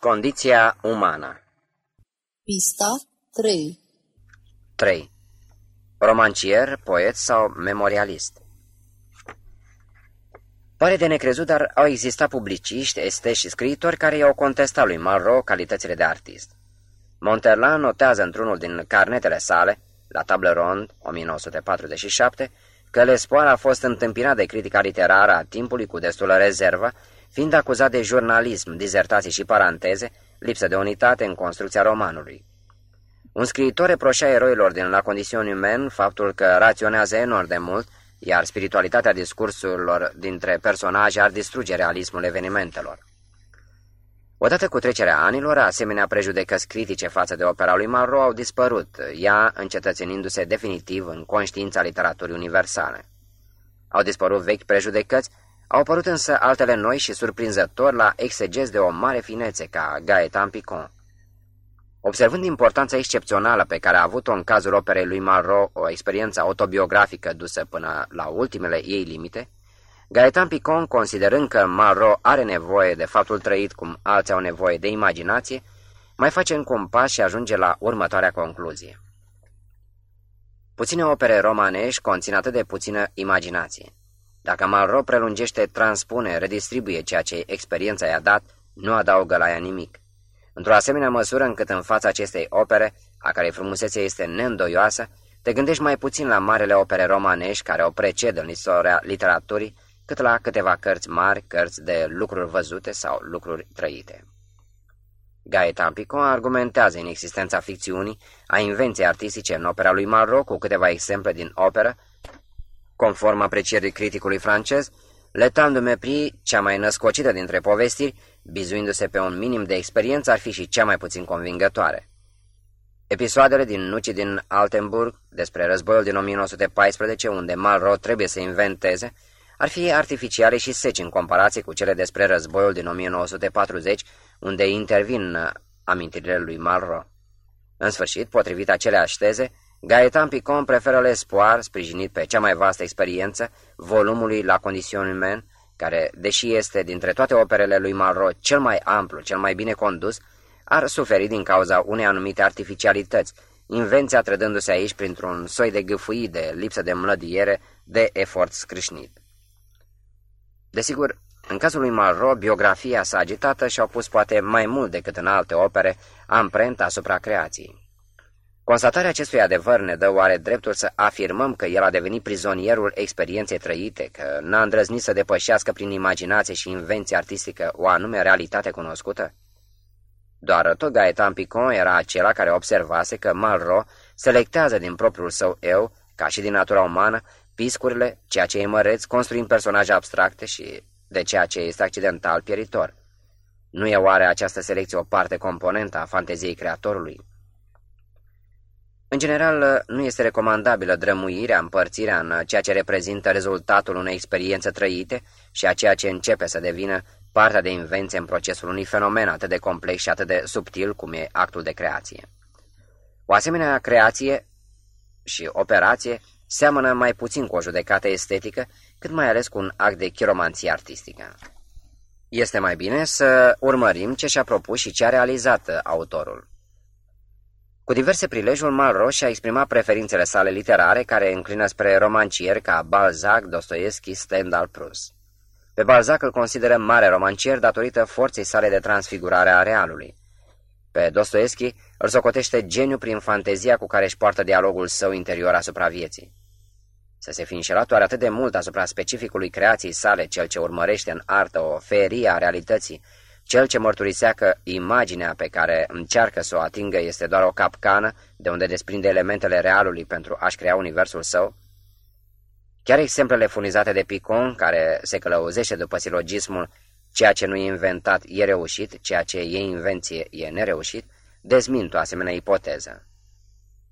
Condiția umană Pista 3 3. Romancier, poet sau memorialist Pare de necrezut, dar au existat publiciști, estești și scriitori care i-au contestat lui Malraux calitățile de artist. Monterland notează într-unul din carnetele sale, la Table Ronde, 1947, că Lespoir a fost întâmpinat de critica literară a timpului cu destulă rezervă, fiind acuzat de jurnalism, dizertații și paranteze, lipsă de unitate în construcția romanului. Un scriitor reproșea eroilor din La Condition Humaine faptul că raționează enorm de mult, iar spiritualitatea discursurilor dintre personaje ar distruge realismul evenimentelor. Odată cu trecerea anilor, asemenea prejudecăți critice față de opera lui Marro au dispărut, ea încetățenindu-se definitiv în conștiința literaturii universale. Au dispărut vechi prejudecăți, au apărut însă altele noi și surprinzător la exeges de o mare finețe ca Gaetan Picon. Observând importanța excepțională pe care a avut-o în cazul operei lui Marro, o experiență autobiografică dusă până la ultimele ei limite, Gaetan Picon, considerând că Marro are nevoie de faptul trăit cum alții au nevoie de imaginație, mai face în compas și ajunge la următoarea concluzie. Puține opere romanești conțin atât de puțină imaginație. Dacă Malro prelungește, transpune, redistribuie ceea ce experiența i-a dat, nu adaugă la ea nimic. Într-o asemenea măsură încât în fața acestei opere, a cărei frumusețe este neîndoioasă, te gândești mai puțin la marele opere romanești care o precedă în istoria literaturii, cât la câteva cărți mari, cărți de lucruri văzute sau lucruri trăite. Gaetan Picon argumentează în existența ficțiunii, a invenției artistice în opera lui Malraux cu câteva exemple din operă, conform aprecierii criticului francez, Letan de Mepri, cea mai născocită dintre povestiri, bizuindu-se pe un minim de experiență, ar fi și cea mai puțin convingătoare. Episoadele din Nuci din Altenburg, despre războiul din 1914, unde Malraux trebuie să inventeze, ar fi artificiale și seci în comparație cu cele despre războiul din 1940, unde intervin amintirile lui Malraux. În sfârșit, potrivit aceleași teze, Gaetan Picon preferă l'espoir, sprijinit pe cea mai vastă experiență, volumului La Condition Humaine, care, deși este dintre toate operele lui Malraux cel mai amplu, cel mai bine condus, ar suferi din cauza unei anumite artificialități, invenția trădându-se aici printr-un soi de gâfâi, de lipsă de mlădiere, de efort scrâșnit. Desigur, în cazul lui Malraux, biografia sa agitată și-au pus poate mai mult decât în alte opere amprenta asupra creației. Constatarea acestui adevăr ne dă oare dreptul să afirmăm că el a devenit prizonierul experienței trăite, că n-a îndrăznit să depășească prin imaginație și invenție artistică o anume realitate cunoscută? Doar tot Gaetan Picon era acela care observase că Malraux selectează din propriul său eu, ca și din natura umană, piscurile, ceea ce e măreț, construind personaje abstracte și de ceea ce este accidental pieritor. Nu e oare această selecție o parte componentă a fanteziei creatorului? În general, nu este recomandabilă drămuirea, împărțirea în ceea ce reprezintă rezultatul unei experiențe trăite și a ceea ce începe să devină partea de invenție în procesul unui fenomen atât de complex și atât de subtil cum e actul de creație. O asemenea creație și operație seamănă mai puțin cu o judecată estetică, cât mai ales cu un act de chiromanție artistică. Este mai bine să urmărim ce și-a propus și ce a realizat autorul. Cu diverse prilejuri, Malraux și-a exprimat preferințele sale literare, care înclină spre romancieri ca Balzac, Dostoevski, Stendhal, Proust. Pe Balzac îl consideră mare romancier datorită forței sale de transfigurare a realului. Pe Dostoevski îl socotește geniu prin fantezia cu care își poartă dialogul său interior asupra vieții. Să se fi înșelat oare atât de mult asupra specificului creației sale, cel ce urmărește în artă o ferie a realității, cel ce mărturisea că imaginea pe care încearcă să o atingă este doar o capcană de unde desprinde elementele realului pentru a-și crea universul său? Chiar exemplele furnizate de Picon, care se călăuzește după silogismul ceea ce nu e inventat e reușit, ceea ce e invenție e nereușit, dezmint o asemenea ipoteză.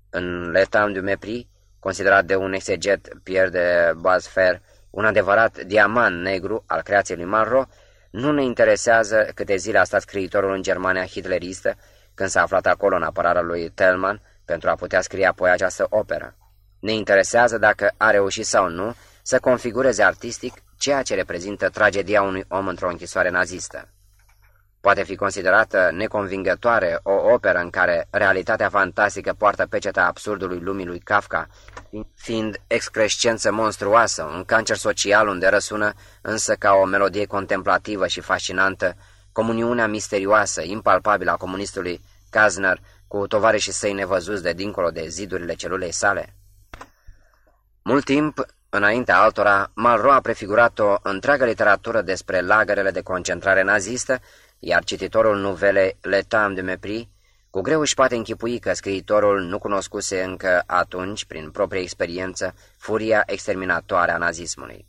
În L'Etam du Mepris, considerat de un exeget Pierre de Basfer un adevărat diamant negru al creației lui Malraux, nu ne interesează câte zile a stat scriitorul în Germania hitleristă, când s-a aflat acolo în apărarea lui Tellman, pentru a putea scrie apoi această operă. Ne interesează dacă a reușit sau nu să configureze artistic ceea ce reprezintă tragedia unui om într-o închisoare nazistă. Poate fi considerată neconvingătoare o operă în care realitatea fantastică poartă peceta absurdului lumii lui Kafka, fiind excrescență monstruoasă, un cancer social unde răsună însă ca o melodie contemplativă și fascinantă, comuniunea misterioasă, impalpabilă a comunistului Kazner cu tovarășii săi nevăzuți de dincolo de zidurile celulei sale? Mult timp, înaintea altora, Malraux a prefigurat o întreagă literatură despre lagărele de concentrare nazistă, iar cititorul nuvele Le Temps de Mépris cu greu își poate închipui că scriitorul nu cunoscuse încă atunci, prin proprie experiență, furia exterminatoare a nazismului.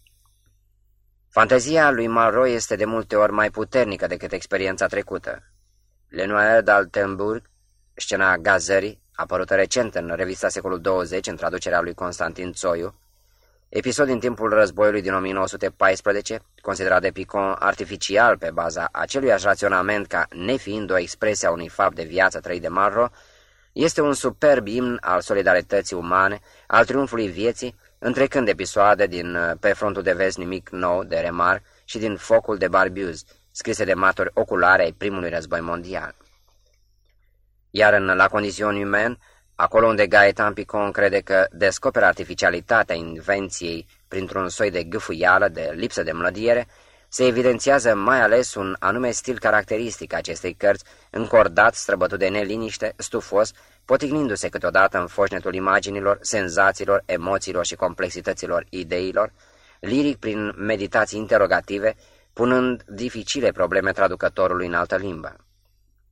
Fantezia lui Malraux este de multe ori mai puternică decât experiența trecută. Lenoir d'Altenburg, scena Gazării, apărută recent în revista secolul 20 în traducerea lui Constantin Țoiu, episod din timpul războiului din 1914, considerat de Picon artificial pe baza acelui raționament ca nefiind o expresie a unui fapt de viață trăit de Marro, este un superb imn al solidarității umane, al triumfului vieții, întrecând episoade din Pe frontul de vest nimic nou de Remar și din Focul de Barbiuz, scrise de maturi oculare ai primului război mondial. Iar în La Condition Humaine, acolo unde Gaetan Picon crede că descoperă artificialitatea invenției printr-un soi de gâfâială, de lipsă de mlădiere, se evidențiază mai ales un anume stil caracteristic acestei cărți, încordat, străbătut de neliniște, stufos, potignindu-se câteodată în foșnetul imaginilor, senzațiilor, emoțiilor și complexităților ideilor, liric prin meditații interogative, punând dificile probleme traducătorului în altă limbă.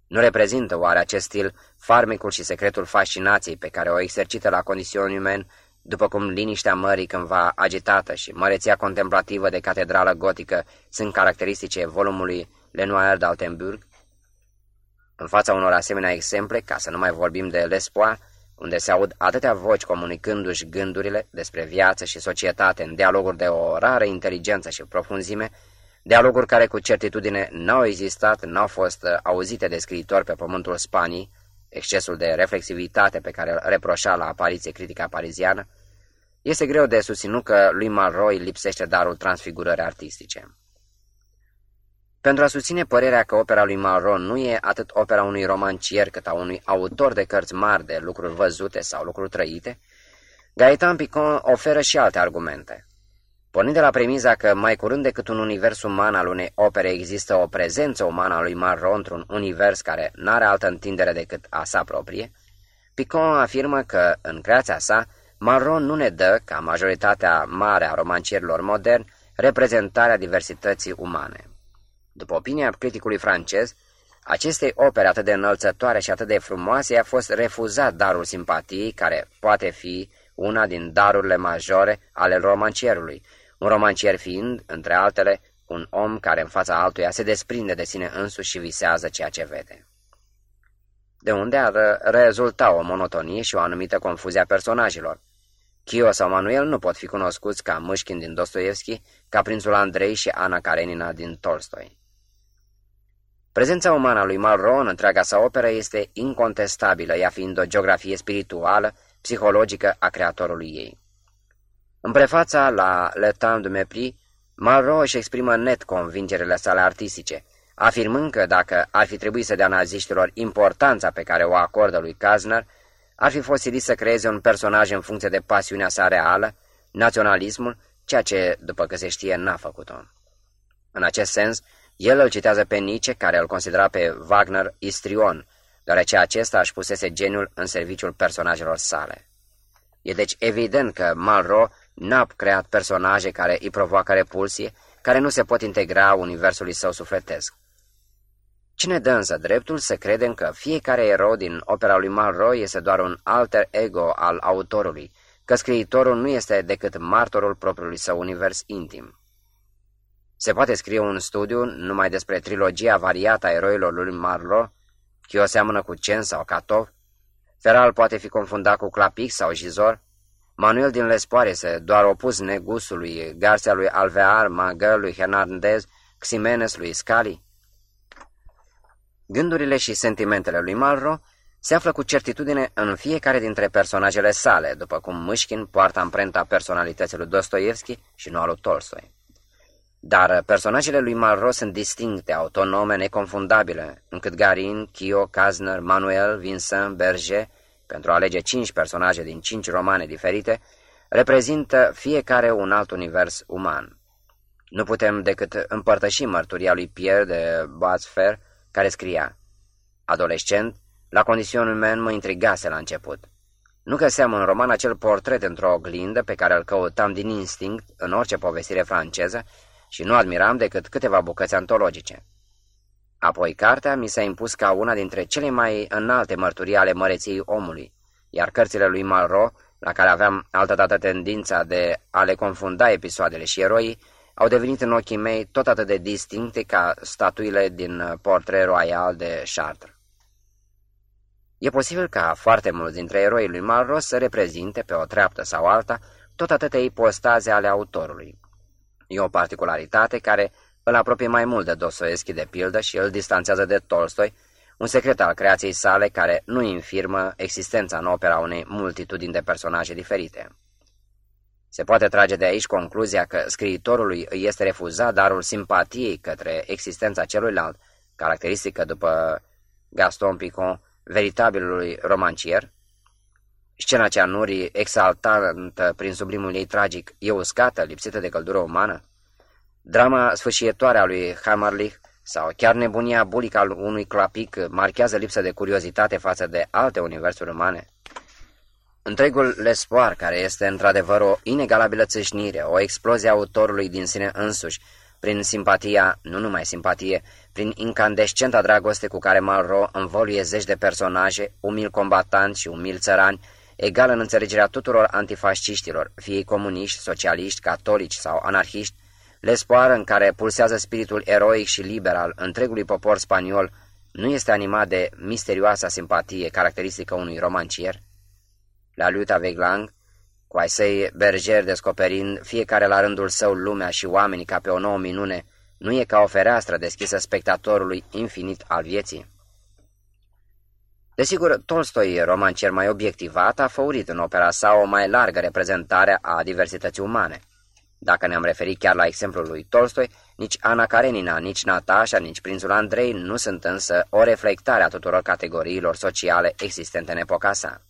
Nu reprezintă oare acest stil farmecul și secretul fascinației pe care o exercită la condițiuni umane, după cum liniștea mării cândva agitată și măreția contemplativă de catedrală gotică sunt caracteristice volumului Lenoir d'Altenburg? În fața unor asemenea exemple, ca să nu mai vorbim de Lespoir, unde se aud atâtea voci comunicându-și gândurile despre viață și societate în dialoguri de o rară inteligență și profunzime, Dialoguri care cu certitudine n-au existat, n-au fost uh, auzite de scriitori pe pământul Spanii, excesul de reflexivitate pe care îl reproșa la apariție critica pariziană, este greu de susținut că lui Malroy lipsește darul transfigurării artistice. Pentru a susține părerea că opera lui Malraux nu e atât opera unui romancier cât a unui autor de cărți mari de lucruri văzute sau lucruri trăite, Gaetan Picon oferă și alte argumente. Pornind de la premiza că mai curând decât un univers uman al unei opere există o prezență umană a lui Marro într-un univers care n-are altă întindere decât a sa proprie, Picon afirmă că, în creația sa, Marro nu ne dă, ca majoritatea mare a romancierilor moderni, reprezentarea diversității umane. După opinia criticului francez, acestei opere atât de înălțătoare și atât de frumoase a fost refuzat darul simpatiei, care poate fi una din darurile majore ale romancierului, un romancier fiind, între altele, un om care în fața altuia se desprinde de sine însuși și visează ceea ce vede. De unde ar rezulta o monotonie și o anumită confuzie a personajelor. Chio sau Manuel nu pot fi cunoscuți ca Mâșchin din Dostoevski, ca prințul Andrei și Ana Karenina din Tolstoi. Prezența umană a lui Malraux în întreaga sa operă este incontestabilă, ea fiind o geografie spirituală, psihologică a creatorului ei. În prefața la Le Temps de Mépris, Malraux își exprimă net convingerile sale artistice, afirmând că dacă ar fi trebuit să dea naziștilor importanța pe care o acordă lui Kazner, ar fi fost silit să creeze un personaj în funcție de pasiunea sa reală, naționalismul, ceea ce, după că se știe, n-a făcut-o. În acest sens, el îl citează pe Nietzsche, care îl considera pe Wagner istrion, deoarece acesta își pusese geniul în serviciul personajelor sale. E deci evident că Malraux n-a creat personaje care îi provoacă repulsie, care nu se pot integra universului său sufletesc. Cine dă însă dreptul să credem că fiecare erou din opera lui Malraux este doar un alter ego al autorului, că scriitorul nu este decât martorul propriului său univers intim. Se poate scrie un studiu numai despre trilogia variată a eroilor lui Marlowe, Chio seamănă cu Cen sau Catov, Feral poate fi confundat cu Clapic sau Jizor, Manuel din Lespoare se doar opus negusului, Garcia lui Alvear, Magăl lui Hernandez, Ximenes lui Scali. Gândurile și sentimentele lui Malro se află cu certitudine în fiecare dintre personajele sale, după cum Mâșchin poartă amprenta personalității lui Dostoevski și nu a lui Tolstoi. Dar personajele lui Malraux sunt distincte, autonome, neconfundabile, încât Garin, Chio, Kazner, Manuel, Vincent, Berger, pentru a alege cinci personaje din cinci romane diferite, reprezintă fiecare un alt univers uman. Nu putem decât împărtăși mărturia lui Pierre de Boisfer, care scria Adolescent, la condițiunul men mă intrigase la început. Nu găseam în roman acel portret într-o oglindă pe care îl căutam din instinct în orice povestire franceză și nu admiram decât câteva bucăți antologice. Apoi cartea mi s-a impus ca una dintre cele mai înalte mărturii ale măreției omului, iar cărțile lui Malraux, la care aveam altădată tendința de a le confunda episoadele și eroii, au devenit în ochii mei tot atât de distincte ca statuile din Portret Royal de Chartres. E posibil ca foarte mulți dintre eroii lui Malraux să reprezinte, pe o treaptă sau alta, tot atâtea ipostaze ale autorului. E o particularitate care îl apropie mai mult de Dostoevski de pildă și îl distanțează de Tolstoi, un secret al creației sale care nu infirmă existența în opera unei multitudini de personaje diferite. Se poate trage de aici concluzia că scriitorului îi este refuzat darul simpatiei către existența celuilalt, caracteristică după Gaston Picon, veritabilului romancier, scena ceanurii exaltantă prin sublimul ei tragic, e uscată, lipsită de căldură umană, drama sfâșietoare a lui Hammerlich sau chiar nebunia bulică al unui clapic marchează lipsa de curiozitate față de alte universuri umane. Întregul lespoar, care este într-adevăr o inegalabilă țâșnire, o explozie a autorului din sine însuși, prin simpatia, nu numai simpatie, prin incandescenta dragoste cu care Malraux învoluie zeci de personaje, umil combatanți și umil țărani, egal în înțelegerea tuturor antifasciștilor, fie comuniști, socialiști, catolici sau anarhiști, l'espoară în care pulsează spiritul eroic și liber al întregului popor spaniol, nu este animat de misterioasa simpatie caracteristică unui romancier? La Luta Veglang, cu ai săi berger descoperind fiecare la rândul său lumea și oamenii ca pe o nouă minune, nu e ca o fereastră deschisă spectatorului infinit al vieții? Desigur, Tolstoi, romancier mai obiectivat, a făurit în opera sa o mai largă reprezentare a diversității umane. Dacă ne-am referit chiar la exemplul lui Tolstoi, nici Ana Karenina, nici Natasha, nici prințul Andrei nu sunt însă o reflectare a tuturor categoriilor sociale existente în epoca sa.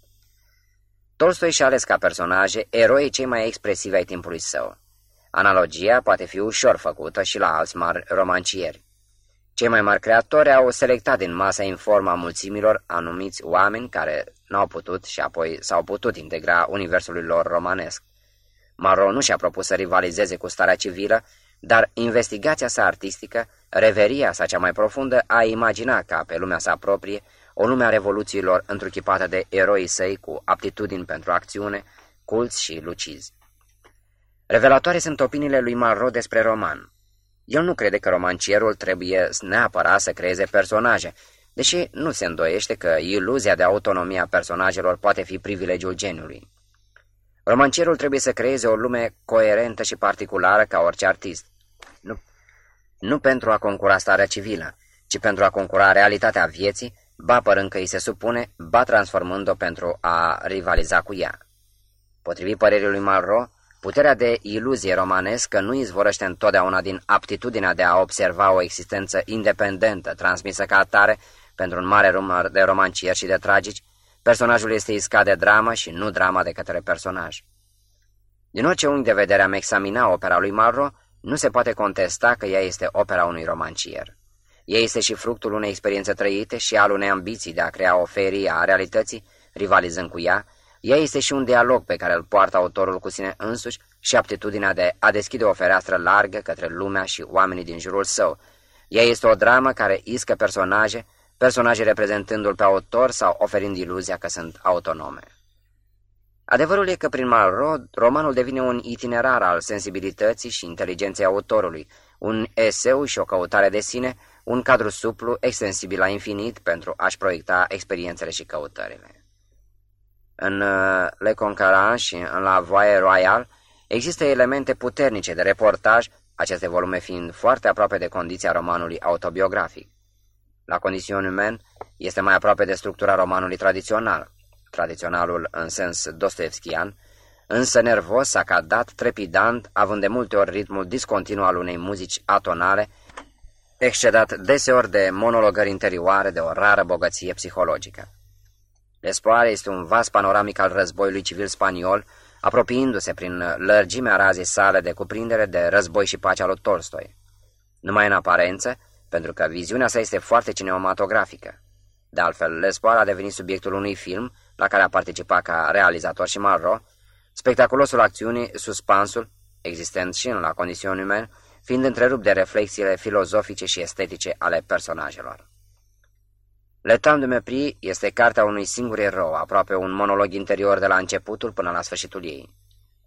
Tolstoi și-a ales ca personaje eroi cei mai expresivi ai timpului său. Analogia poate fi ușor făcută și la alți mari romancieri. Cei mai mari creatori au selectat din masa informă a mulțimilor anumiți oameni care n-au putut și apoi s-au putut integra universului lor romanesc. Maro nu și-a propus să rivalizeze cu starea civilă, dar investigația sa artistică, reveria sa cea mai profundă, a imaginat ca pe lumea sa proprie o lume a revoluțiilor întruchipată de eroii săi cu aptitudini pentru acțiune, culți și lucizi. Revelatoare sunt opiniile lui Malraux despre roman. El nu crede că romancierul trebuie neapărat să creeze personaje, deși nu se îndoiește că iluzia de autonomie a personajelor poate fi privilegiul geniului. Romancierul trebuie să creeze o lume coerentă și particulară ca orice artist. Nu, nu pentru a concura starea civilă, ci pentru a concura realitatea vieții, ba părând că îi se supune, ba transformând-o pentru a rivaliza cu ea. Potrivit părerii lui Malraux, puterea de iluzie romanescă nu izvorăște întotdeauna din aptitudinea de a observa o existență independentă, transmisă ca atare pentru un mare număr de romancieri și de tragici, personajul este iscat de dramă și nu drama de către personaj. Din orice unghi de vedere am examina opera lui Malraux, nu se poate contesta că ea este opera unui romancier. Ea este și fructul unei experiențe trăite și al unei ambiții de a crea o ferie a realității, rivalizând cu ea. Ea este și un dialog pe care îl poartă autorul cu sine însuși și aptitudinea de a deschide o fereastră largă către lumea și oamenii din jurul său. Ea este o dramă care iscă personaje, personaje reprezentându-l pe autor sau oferind iluzia că sunt autonome. Adevărul e că prin Malraux, romanul devine un itinerar al sensibilității și inteligenței autorului, un eseu și o căutare de sine, un cadru suplu, extensibil la infinit pentru a-și proiecta experiențele și căutările. În uh, Le Conquérant și în La Voie Royale există elemente puternice de reportaj, aceste volume fiind foarte aproape de condiția romanului autobiografic. La Condition Humaine este mai aproape de structura romanului tradițional, tradiționalul în sens dostoevskian, însă nervos, sacadat, trepidant, având de multe ori ritmul discontinu al unei muzici atonale, excedat deseori de monologări interioare de o rară bogăție psihologică. L'espoare este un vas panoramic al războiului civil spaniol, apropiindu-se prin lărgimea razei sale de cuprindere de război și pacea lui Tolstoi. Numai în aparență, pentru că viziunea sa este foarte cinematografică. De altfel, L'espoare a devenit subiectul unui film la care a participat ca realizator și Malro, spectaculosul acțiunii, suspansul, existent și în la condiții umane, fiind întrerupt de reflexiile filozofice și estetice ale personajelor. Le Temps de Mepris este cartea unui singur erou, aproape un monolog interior de la începutul până la sfârșitul ei.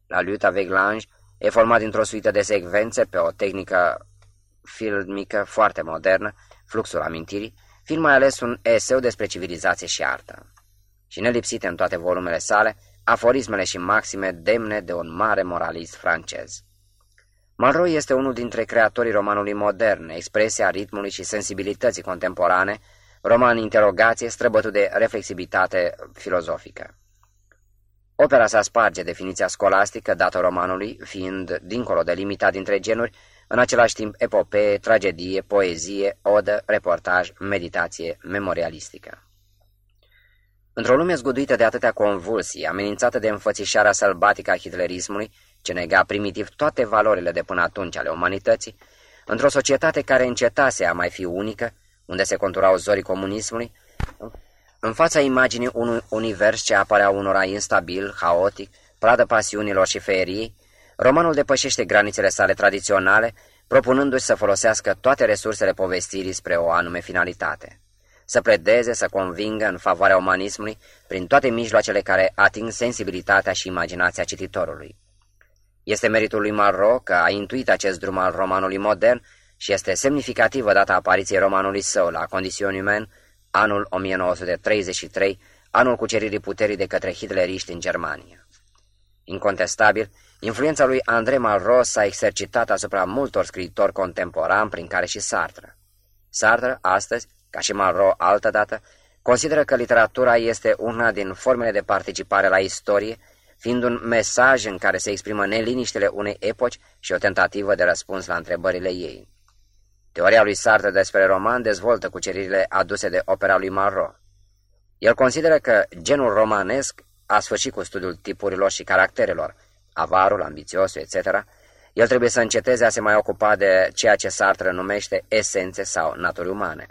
La Lutte avec l'Ange e format dintr-o suită de secvențe pe o tehnică filmică foarte modernă, fluxul amintirii, fiind mai ales un eseu despre civilizație și artă. Și nelipsite în toate volumele sale, aforismele și maxime demne de un mare moralist francez. Malraux este unul dintre creatorii romanului modern, expresia ritmului și sensibilității contemporane, roman interogație străbătut de reflexibilitate filozofică. Opera sa sparge definiția scolastică dată romanului, fiind, dincolo de limita dintre genuri, în același timp epopee, tragedie, poezie, odă, reportaj, meditație memorialistică. Într-o lume zguduită de atâtea convulsii, amenințată de înfățișarea sălbatică a hitlerismului, ce nega primitiv toate valorile de până atunci ale umanității, într-o societate care încetase a mai fi unică, unde se conturau zorii comunismului, în fața imaginii unui univers ce apărea unora instabil, haotic, pradă pasiunilor și feeriei, romanul depășește granițele sale tradiționale, propunându-și să folosească toate resursele povestirii spre o anume finalitate. Să predeze, să convingă în favoarea umanismului prin toate mijloacele care ating sensibilitatea și imaginația cititorului. Este meritul lui Malraux că a intuit acest drum al romanului modern și este semnificativă data apariției romanului său la Condition Humaine, anul 1933, anul cuceririi puterii de către hitleriști în Germania. Incontestabil, influența lui André Malraux s-a exercitat asupra multor scriitori contemporani, prin care și Sartre. Sartre, astăzi, ca și Malraux altădată, consideră că literatura este una din formele de participare la istorie, fiind un mesaj în care se exprimă neliniștile unei epoci și o tentativă de răspuns la întrebările ei. Teoria lui Sartre despre roman dezvoltă cuceririle aduse de opera lui Malraux. El consideră că genul romanesc a sfârșit cu studiul tipurilor și caracterelor, avarul, ambițiosul, etc., el trebuie să înceteze a se mai ocupa de ceea ce Sartre numește esențe sau naturi umane.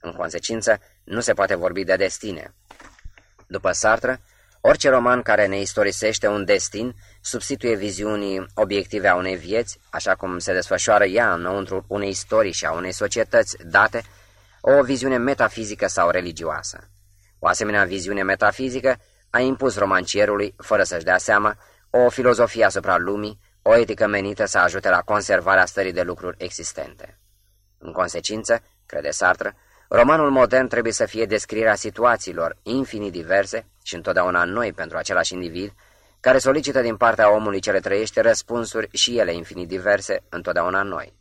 În consecință, nu se poate vorbi de destine. După Sartre, orice roman care ne istorisește un destin substituie viziunii obiective a unei vieți, așa cum se desfășoară ea înăuntru unei istorii și a unei societăți date, o viziune metafizică sau religioasă. O asemenea viziune metafizică a impus romancierului, fără să-și dea seama, o filozofie asupra lumii, o etică menită să ajute la conservarea stării de lucruri existente. În consecință, crede Sartre, romanul modern trebuie să fie descrierea situațiilor infinit diverse și întotdeauna noi pentru același individ, care solicită din partea omului ce le trăiește răspunsuri și ele infinit diverse, întotdeauna noi.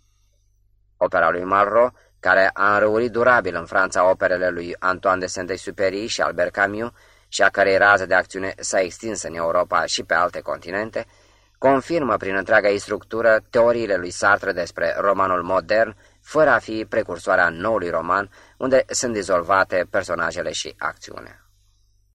Opera lui Malraux, care a înrăurit durabil în Franța operele lui Antoine de Saint-Exupéry și Albert Camus, și a cărei rază de acțiune s-a extins în Europa și pe alte continente, confirmă prin întreaga ei structură teoriile lui Sartre despre romanul modern, fără a fi precursoarea noului roman, unde sunt dizolvate personajele și acțiunea.